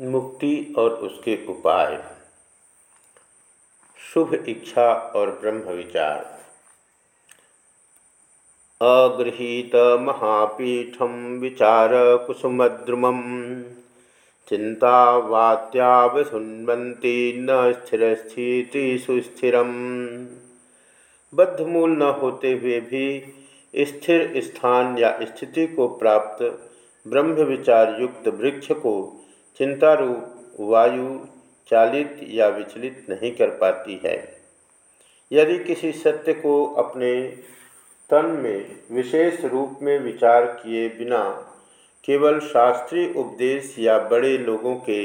मुक्ति और उसके उपाय। शुभ इच्छा और ब्रह्म विचार। अगृहीत महापीठम विचार कुसुमद्रुमम चिंता वात्यावसुन्वंती न स्थिर स्थिति सुस्थिर बद्धमूल न होते हुए भी स्थिर स्थान या स्थिति को प्राप्त ब्रह्म विचार युक्त वृक्ष को चिंता रूप वायु चालित या विचलित नहीं कर पाती है। यदि किसी सत्य को अपने तन में विशेष रूप में विचार किए बिना केवल शास्त्रीय उपदेश या बड़े लोगों के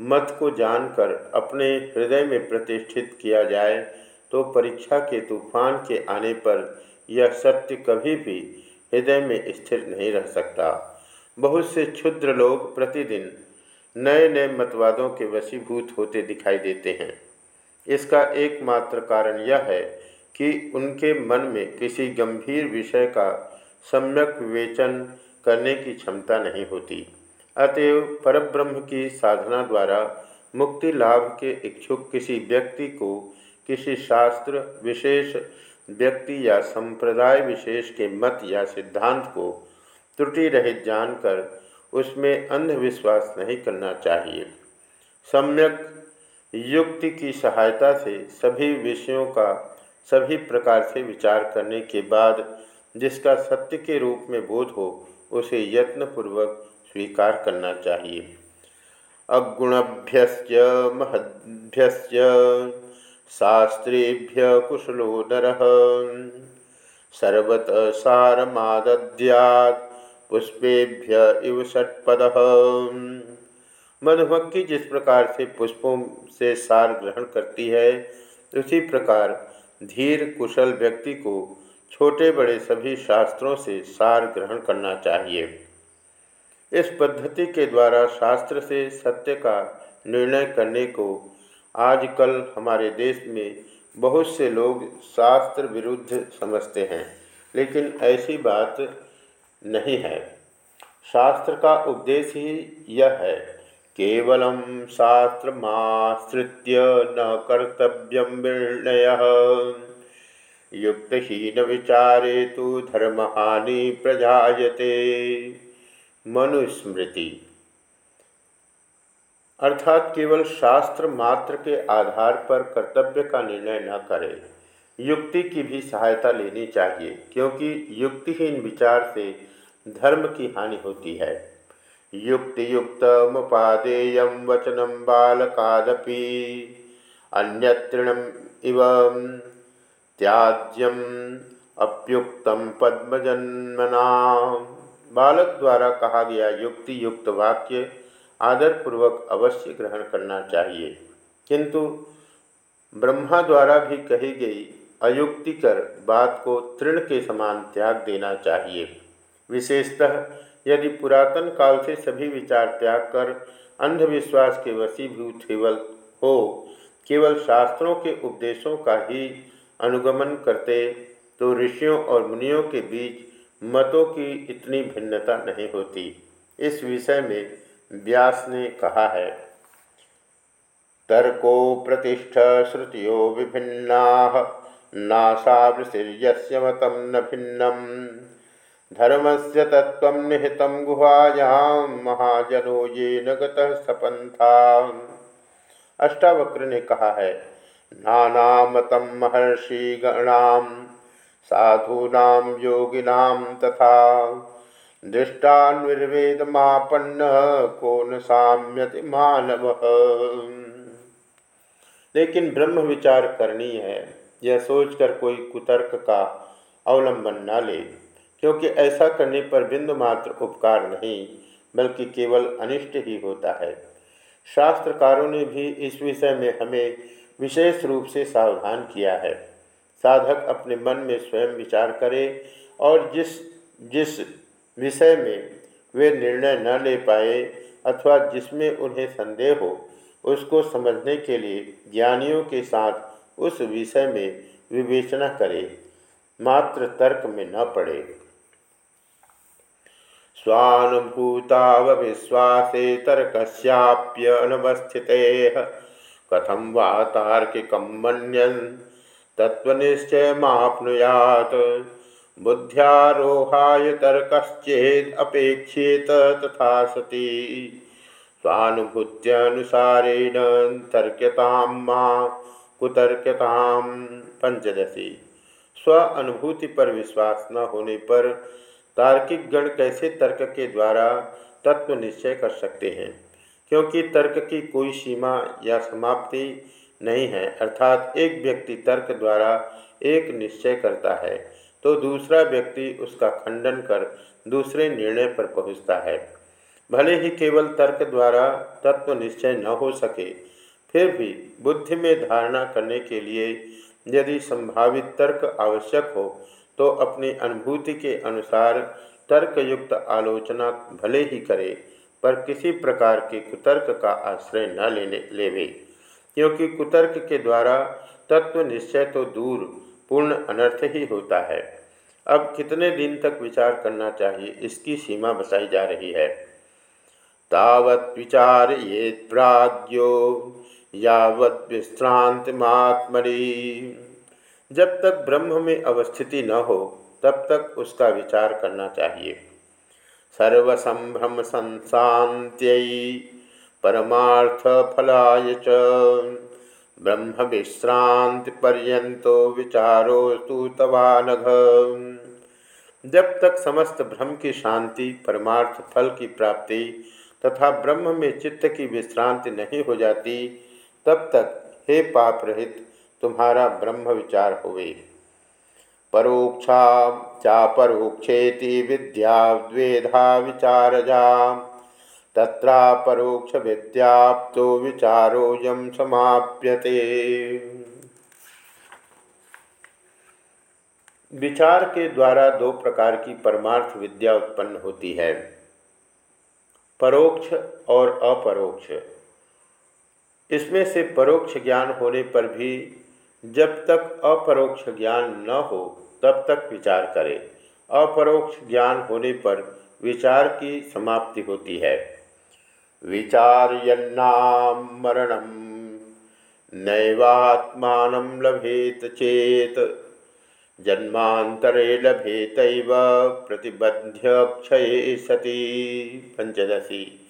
मत को जानकर अपने हृदय में प्रतिष्ठित किया जाए तो परीक्षा के तूफ़ान के आने पर यह सत्य कभी भी हृदय में स्थिर नहीं रह सकता। बहुत से क्षुद्र लोग प्रतिदिन नए नए मतवादों के वशीभूत होते दिखाई देते हैं। इसका एकमात्र कारण यह है कि उनके मन में किसी गंभीर विषय का सम्यक विवेचन करने की क्षमता नहीं होती। अतएव परब्रह्म की साधना द्वारा मुक्ति लाभ के इच्छुक किसी व्यक्ति को किसी शास्त्र विशेष व्यक्ति या संप्रदाय विशेष के मत या सिद्धांत को त्रुटि रहित जानकर उसमें अंधविश्वास नहीं करना चाहिए। सम्यक युक्ति की सहायता से सभी विषयों का सभी प्रकार से विचार करने के बाद जिसका सत्य के रूप में बोध हो, उसे यत्नपूर्वक स्वीकार करना चाहिए। अगुणभ्यश्च महद्भ्यश्च शास्त्रेभ्य कुशलो नर। सर्वत सारमाद्यात् पुष्पेभ्य इव षटपद। मधुमक्खी जिस प्रकार से पुष्पों से सार ग्रहण करती है, उसी प्रकार धीर कुशल व्यक्ति को छोटे बड़े सभी शास्त्रों से सार ग्रहण करना चाहिए। इस पद्धति के द्वारा शास्त्र से सत्य का निर्णय करने को आजकल हमारे देश में बहुत से लोग शास्त्र विरुद्ध समझते हैं। लेकिन ऐसी बात नहीं है। शास्त्र का उपदेश ही यह है, केवलम शास्त्रमाश्रित्य न कर्तव्य निर्णय युक्तहीन विचारे तो धर्महानि प्रजाते मनुस्मृति। अर्थात केवल शास्त्र मात्र के आधार पर कर्तव्य का निर्णय न करें युक्ति की भी सहायता लेनी चाहिए, क्योंकि युक्तिहीन विचार से धर्म की हानि होती है। युक्ति युक्त मुपादेय वचनम बालकादपि अन्यतृणम इव त्याज्यम अप्युक्तम पद्मजन्मना। बालक द्वारा कहा गया युक्ति युक्त वाक्य आदरपूर्वक अवश्य ग्रहण करना चाहिए। किंतु ब्रह्मा द्वारा भी कही गई अयुक्तिकर बात को तृण के समान त्याग देना चाहिए। विशेषतः यदि पुरातन काल से सभी विचार त्याग कर अंधविश्वास के वशीभूत केवल हो, केवल शास्त्रों के उपदेशों का ही अनुगमन करते तो ऋषियों और मुनियों के बीच मतों की इतनी भिन्नता नहीं होती। इस विषय में व्यास ने कहा है तर्को प्रतिष्ठ श्रुतियो विभिन्ना नाशावृशिर्यस्य मतम न भिन्नम। धर्म से तत्व निहित गुहायां महाजनो ये नगत सपंथा अष्टावक्र ने कहा है, नानामतम महर्षि गणाम, साधूनाम योगिनाम तथा। दृष्टान्वेदमापन्न को न साम्यति मानव। लेकिन ब्रह्म विचार करनी है। यह सोचकर कोई कुतर्क का अवलंबन न ले, क्योंकि ऐसा करने पर बिंदु मात्र उपकार नहीं, बल्कि केवल अनिष्ट ही होता है। शास्त्रकारों ने भी इस विषय में हमें विशेष रूप से सावधान किया है। साधक अपने मन में स्वयं विचार करे और जिस जिस विषय में वे निर्णय न ले पाए अथवा जिसमें उन्हें संदेह हो, उसको समझने के लिए ज्ञानियों के साथ उस विषय में विवेचना करे, मात्र तर्क में न पड़े। स्वानुभूतावविश्वासे तर्कस्याप्यनवस्थितेः कथम वा तार्किकं मन्यन्, तत्त्वनिश्चयमाप्नुयात्। बुद्ध्यारोहाय तर्कश्चेदपेक्षेत तथा सती। स्वानुभूत्यनुसारेण तर्क्यतां मा कुतर्क्यतां पंचदशी। स्व अनुभूति पर विश्वास न होने पर तार्किक गण कैसे तर्क के द्वारा तत्व निश्चय कर सकते हैं? क्योंकि तर्क की कोई सीमा या समाप्ति नहीं है, अर्थात एक व्यक्ति तर्क द्वारा एक निश्चय करता है तो दूसरा व्यक्ति उसका खंडन कर दूसरे निर्णय पर पहुँचता है। भले ही केवल तर्क द्वारा तत्व निश्चय न हो सके फिर भी बुद्धि में धारणा करने के लिए यदि संभावित तर्क आवश्यक हो तो अपनी अनुभूति के अनुसार तर्कयुक्त आलोचना भले ही करे, पर किसी प्रकार के कुतर्क का आश्रय न लेने, लेवे। क्योंकि कुतर्क के द्वारा तत्व निश्चय तो दूर, पूर्ण, अनर्थ ही होता है। अब कितने दिन तक विचार करना चाहिए, इसकी सीमा बताई जा रही है। तावत विचार ये प्राज्ञो। यावत विश्रांतिमात्मरी जब तक ब्रह्म में अवस्थिति न हो, तब तक उसका विचार करना चाहिए। सर्वसंभ्रम संशांत्य परमार्थ फलाय च। ब्रह्म विश्रांति पर्यंतो विचारो तु तवानघ। जब तक समस्त भ्रम की शांति, परमार्थ, फल की प्राप्ति तथा ब्रह्म में चित्त की विश्रांति नहीं हो जाती तब तक हे पाप रहित, तुम्हारा ब्रह्म विचार हुए परोक्षा चापरोक्षेति विद्या द्वेधा विचारजा। तत्रा परोक्ष विद्याप्तो विचारोयम समाप्यते। विचार के द्वारा दो प्रकार की परमार्थ विद्या उत्पन्न होती है। परोक्ष और अपरोक्ष। इसमें से परोक्ष ज्ञान होने पर भी जब तक अपरोक्ष ज्ञान न हो, तब तक विचार करें। अपरोक्ष ज्ञान होने पर विचार की समाप्ति होती है। विचार्यन्नाम मरणम, नैवात्मान लभेत चेत जन्मांतरे लभेत प्रतिबद्ध क्षय सती। पंचदशी।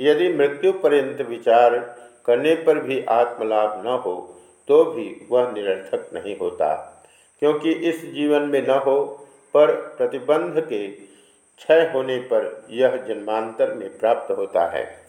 यदि मृत्यु पर्यंत विचार करने पर भी आत्मलाभ न हो तो भी वह निरर्थक नहीं होता। क्योंकि इस जीवन में न हो, पर प्रतिबंध के क्षय होने पर यह जन्मांतर में प्राप्त होता है।